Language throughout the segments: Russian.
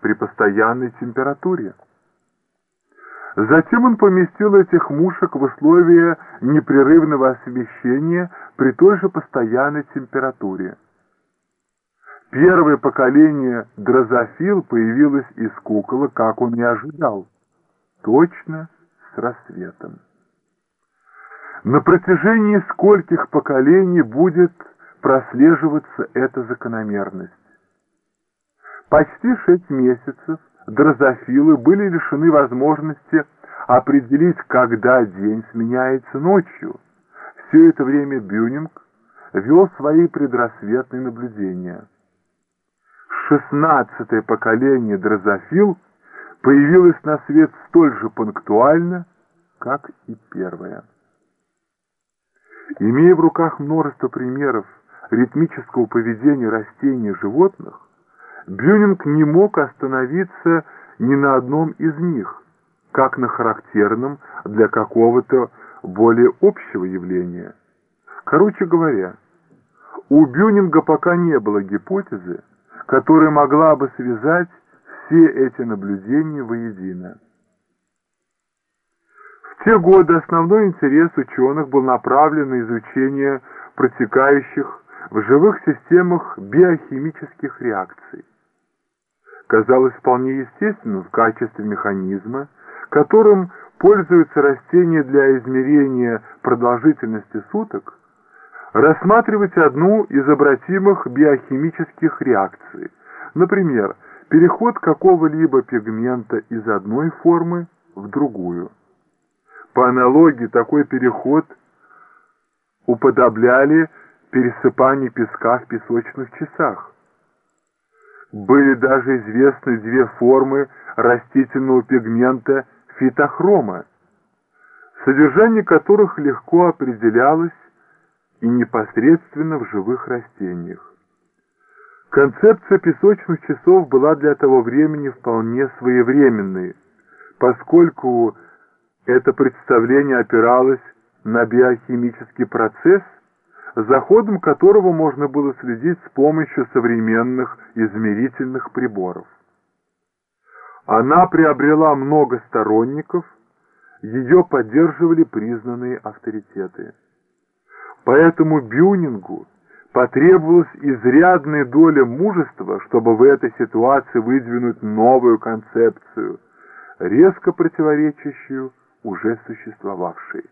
при постоянной температуре. Затем он поместил этих мушек в условия непрерывного освещения при той же постоянной температуре. Первое поколение дрозофил появилось из кукола, как он и ожидал, точно с рассветом. На протяжении скольких поколений будет прослеживаться эта закономерность? Почти шесть месяцев дрозофилы были лишены возможности определить, когда день сменяется ночью. Все это время Бюнинг вел свои предрассветные наблюдения. Шестнадцатое поколение дрозофил появилось на свет столь же пунктуально, как и первое. Имея в руках множество примеров ритмического поведения растений и животных, Бюнинг не мог остановиться ни на одном из них, как на характерном для какого-то более общего явления. Короче говоря, у Бюнинга пока не было гипотезы, которая могла бы связать все эти наблюдения воедино. В те годы основной интерес ученых был направлен на изучение протекающих в живых системах биохимических реакций. Казалось вполне естественным в качестве механизма, которым пользуются растения для измерения продолжительности суток, рассматривать одну из обратимых биохимических реакций, например, переход какого-либо пигмента из одной формы в другую. По аналогии такой переход уподобляли пересыпание песка в песочных часах. Были даже известны две формы растительного пигмента фитохрома, содержание которых легко определялось и непосредственно в живых растениях. Концепция песочных часов была для того времени вполне своевременной, поскольку это представление опиралось на биохимический процесс, за ходом которого можно было следить с помощью современных измерительных приборов. Она приобрела много сторонников, ее поддерживали признанные авторитеты. Поэтому Бюнингу потребовалась изрядная доля мужества, чтобы в этой ситуации выдвинуть новую концепцию, резко противоречащую уже существовавшей.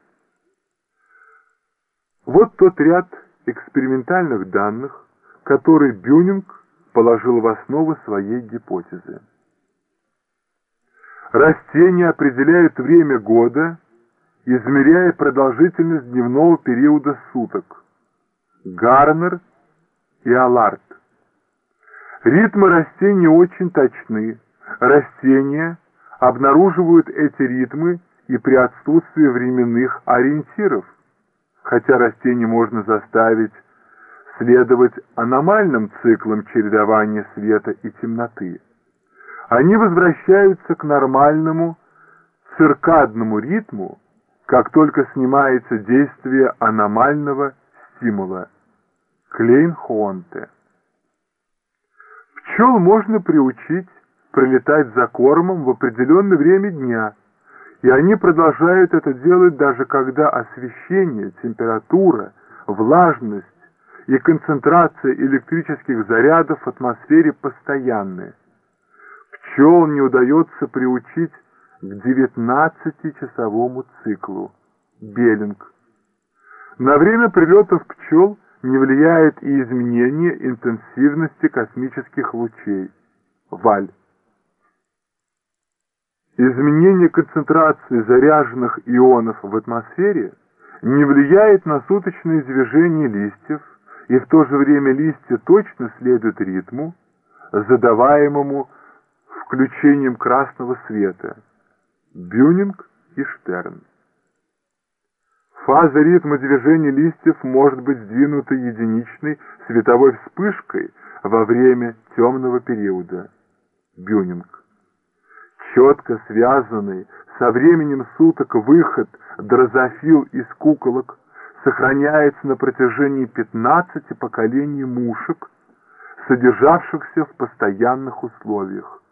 Вот тот ряд экспериментальных данных, который Бюнинг положил в основу своей гипотезы. Растения определяют время года, измеряя продолжительность дневного периода суток. Гарнер и Аларт. Ритмы растений очень точны. Растения обнаруживают эти ритмы и при отсутствии временных ориентиров хотя растение можно заставить следовать аномальным циклам чередования света и темноты. Они возвращаются к нормальному циркадному ритму, как только снимается действие аномального стимула. Клейн-Хуонте. Пчел можно приучить прилетать за кормом в определенное время дня – и они продолжают это делать даже когда освещение, температура, влажность и концентрация электрических зарядов в атмосфере постоянные. Пчел не удается приучить к 19-часовому циклу. Беллинг. На время прилетов пчел не влияет и изменение интенсивности космических лучей. Валь. Изменение концентрации заряженных ионов в атмосфере не влияет на суточное движение листьев, и в то же время листья точно следуют ритму, задаваемому включением красного света. Бюнинг и Штерн. Фаза ритма движения листьев может быть сдвинута единичной световой вспышкой во время темного периода. Бюнинг четко связанный со временем суток выход дрозофил из куколок сохраняется на протяжении 15 поколений мушек, содержавшихся в постоянных условиях.